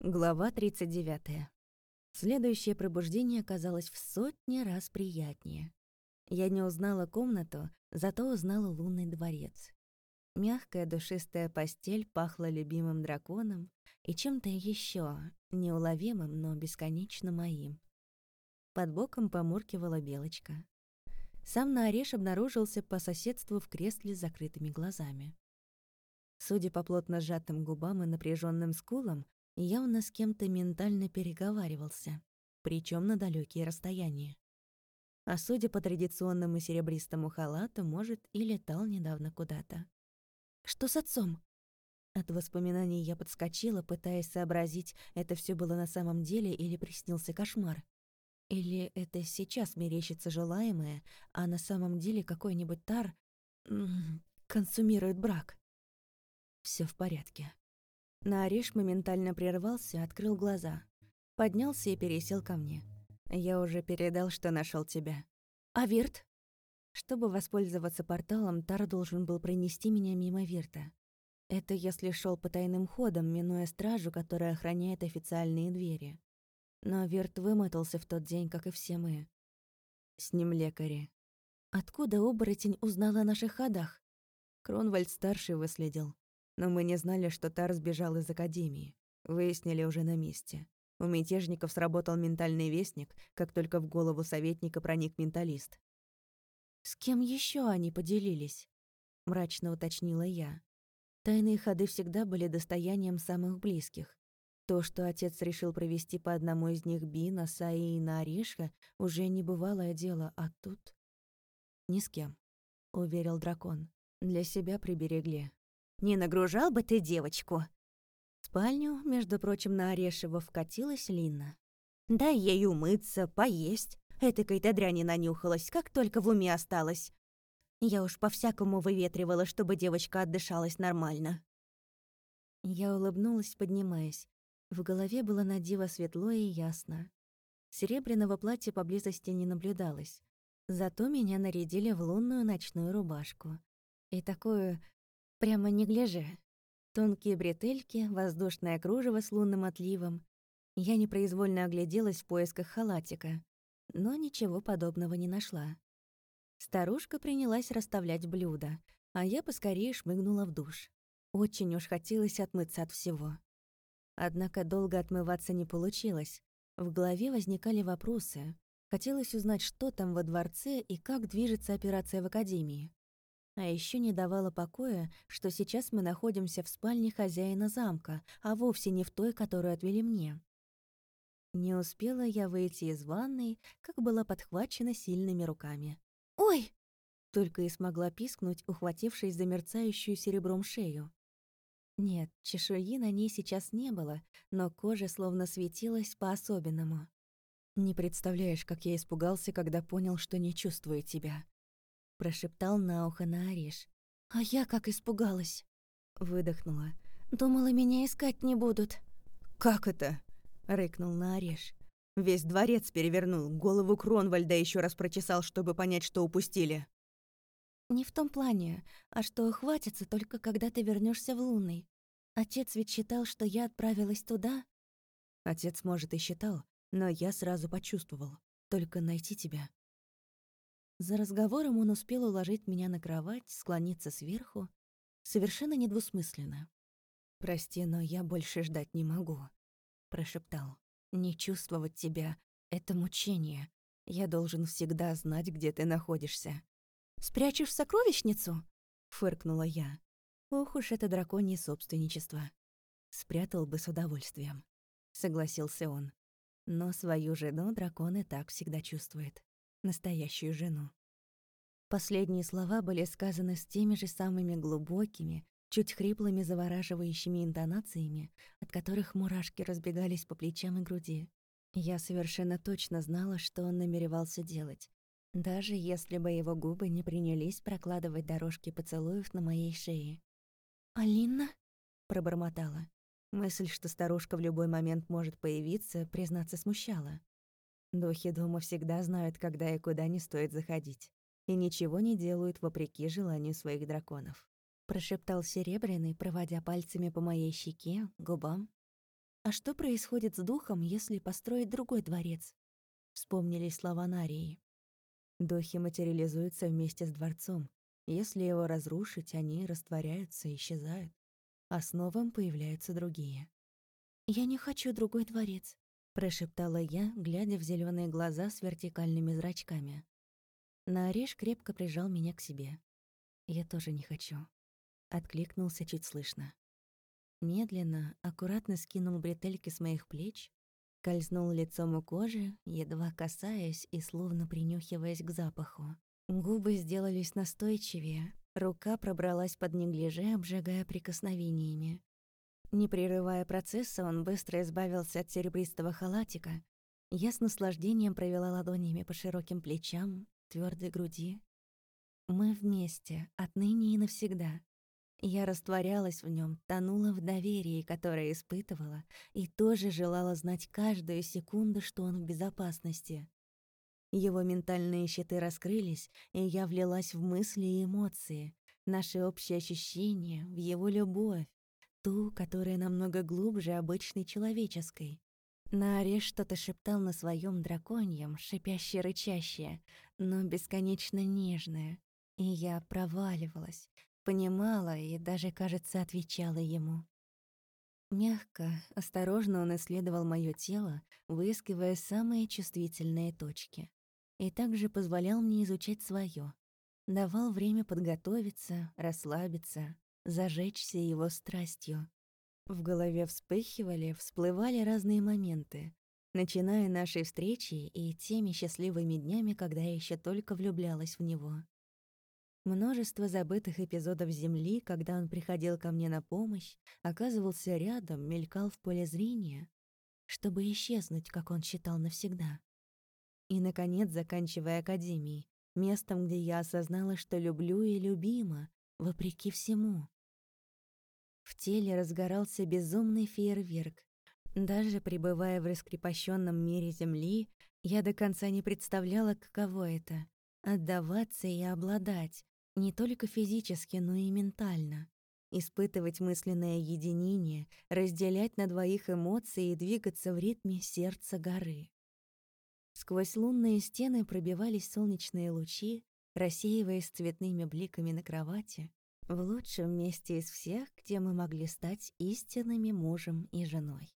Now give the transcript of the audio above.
Глава 39. Следующее пробуждение оказалось в сотни раз приятнее. Я не узнала комнату, зато узнала лунный дворец. Мягкая душистая постель пахла любимым драконом и чем-то еще неуловимым, но бесконечно моим. Под боком помуркивала белочка. Сам Наореш обнаружился по соседству в кресле с закрытыми глазами. Судя по плотно сжатым губам и напряженным скулам, явно с кем-то ментально переговаривался, причем на далекие расстояния. А судя по традиционному серебристому халату, может, и летал недавно куда-то. «Что с отцом?» От воспоминаний я подскочила, пытаясь сообразить, это все было на самом деле или приснился кошмар. Или это сейчас мерещится желаемое, а на самом деле какой-нибудь тар консумирует брак. Все в порядке. Наореш моментально прервался, открыл глаза. Поднялся и пересел ко мне. Я уже передал, что нашел тебя. А Вирт? Чтобы воспользоваться порталом, Тар должен был пронести меня мимо Вирта. Это если шел по тайным ходам, минуя стражу, которая охраняет официальные двери. Но Вирт вымотался в тот день, как и все мы. С ним лекари. Откуда оборотень узнал о наших ходах? Кронвальд-старший выследил. Но мы не знали, что Тар сбежал из Академии. Выяснили уже на месте. У мятежников сработал ментальный вестник, как только в голову советника проник менталист. «С кем еще они поделились?» — мрачно уточнила я. Тайные ходы всегда были достоянием самых близких. То, что отец решил провести по одному из них Бина, Саи и Наорешка, уже не бывалое дело, а тут... «Ни с кем», — уверил дракон. «Для себя приберегли. Не нагружал бы ты девочку?» В спальню, между прочим, на Орешева вкатилась Лина. «Дай ей умыться, поесть. Этакой-то дряни нанюхалась, как только в уме осталась. Я уж по-всякому выветривала, чтобы девочка отдышалась нормально». Я улыбнулась, поднимаясь. В голове было на диво светло и ясно. Серебряного платья поблизости не наблюдалось. Зато меня нарядили в лунную ночную рубашку. И такую Прямо не гляже. Тонкие бретельки, воздушное кружево с лунным отливом. Я непроизвольно огляделась в поисках халатика, но ничего подобного не нашла. Старушка принялась расставлять блюда, а я поскорее шмыгнула в душ. Очень уж хотелось отмыться от всего. Однако долго отмываться не получилось. В голове возникали вопросы. Хотелось узнать, что там во дворце и как движется операция в академии. А еще не давало покоя, что сейчас мы находимся в спальне хозяина замка, а вовсе не в той, которую отвели мне. Не успела я выйти из ванной, как была подхвачена сильными руками. «Ой!» — только и смогла пискнуть, ухватившись за мерцающую серебром шею. Нет, чешуи на ней сейчас не было, но кожа словно светилась по-особенному. Не представляешь, как я испугался, когда понял, что не чувствую тебя прошептал на ухо Наориш. «А я как испугалась!» Выдохнула. «Думала, меня искать не будут». «Как это?» — рыкнул Наориш. Весь дворец перевернул, голову Кронвальда еще раз прочесал, чтобы понять, что упустили. «Не в том плане, а что хватится только когда ты вернешься в Лунный. Отец ведь считал, что я отправилась туда?» Отец, может, и считал, но я сразу почувствовал. Только найти тебя за разговором он успел уложить меня на кровать, склониться сверху, совершенно недвусмысленно. «Прости, но я больше ждать не могу», — прошептал. «Не чувствовать тебя — это мучение. Я должен всегда знать, где ты находишься». «Спрячешь в сокровищницу?» — фыркнула я. «Ох уж это драконье собственничество». «Спрятал бы с удовольствием», — согласился он. Но свою жену дракон и так всегда чувствует настоящую жену. Последние слова были сказаны с теми же самыми глубокими, чуть хриплыми завораживающими интонациями, от которых мурашки разбегались по плечам и груди. Я совершенно точно знала, что он намеревался делать, даже если бы его губы не принялись прокладывать дорожки поцелуев на моей шее. «Алина?» — пробормотала. Мысль, что старушка в любой момент может появиться, признаться, смущала. Духи дома всегда знают, когда и куда не стоит заходить, и ничего не делают вопреки желанию своих драконов. Прошептал Серебряный, проводя пальцами по моей щеке, губам. А что происходит с духом, если построить другой дворец? Вспомнились слова Нарии. Духи материализуются вместе с дворцом. Если его разрушить, они растворяются, исчезают. А с новым появляются другие. «Я не хочу другой дворец», — прошептала я, глядя в зеленые глаза с вертикальными зрачками. Нареш крепко прижал меня к себе. «Я тоже не хочу», — откликнулся чуть слышно. Медленно, аккуратно скинул бретельки с моих плеч, скользнул лицом у кожи, едва касаясь и словно принюхиваясь к запаху. Губы сделались настойчивее, рука пробралась под неглиже, обжигая прикосновениями. Не прерывая процесса, он быстро избавился от серебристого халатика. Я с наслаждением провела ладонями по широким плечам, твердой груди. Мы вместе, отныне и навсегда. Я растворялась в нем, тонула в доверии, которое испытывала, и тоже желала знать каждую секунду, что он в безопасности. Его ментальные щиты раскрылись, и я влилась в мысли и эмоции, наши общие ощущения, в его любовь, ту, которая намного глубже обычной человеческой. Наре что-то шептал на своем драконьем, шипяще-рычащее, но бесконечно нежное. И я проваливалась, понимала и даже, кажется, отвечала ему. Мягко, осторожно он исследовал моё тело, выискивая самые чувствительные точки. И также позволял мне изучать своё. Давал время подготовиться, расслабиться, зажечься его страстью. В голове вспыхивали, всплывали разные моменты, начиная нашей встречи и теми счастливыми днями, когда я ещё только влюблялась в него. Множество забытых эпизодов Земли, когда он приходил ко мне на помощь, оказывался рядом, мелькал в поле зрения, чтобы исчезнуть, как он считал навсегда. И, наконец, заканчивая Академией, местом, где я осознала, что люблю и любима, вопреки всему. В теле разгорался безумный фейерверк. Даже пребывая в раскрепощенном мире Земли, я до конца не представляла, каково это — отдаваться и обладать, не только физически, но и ментально. Испытывать мысленное единение, разделять на двоих эмоции и двигаться в ритме сердца горы. Сквозь лунные стены пробивались солнечные лучи, рассеиваясь цветными бликами на кровати, в лучшем месте из всех, где мы могли стать истинными мужем и женой.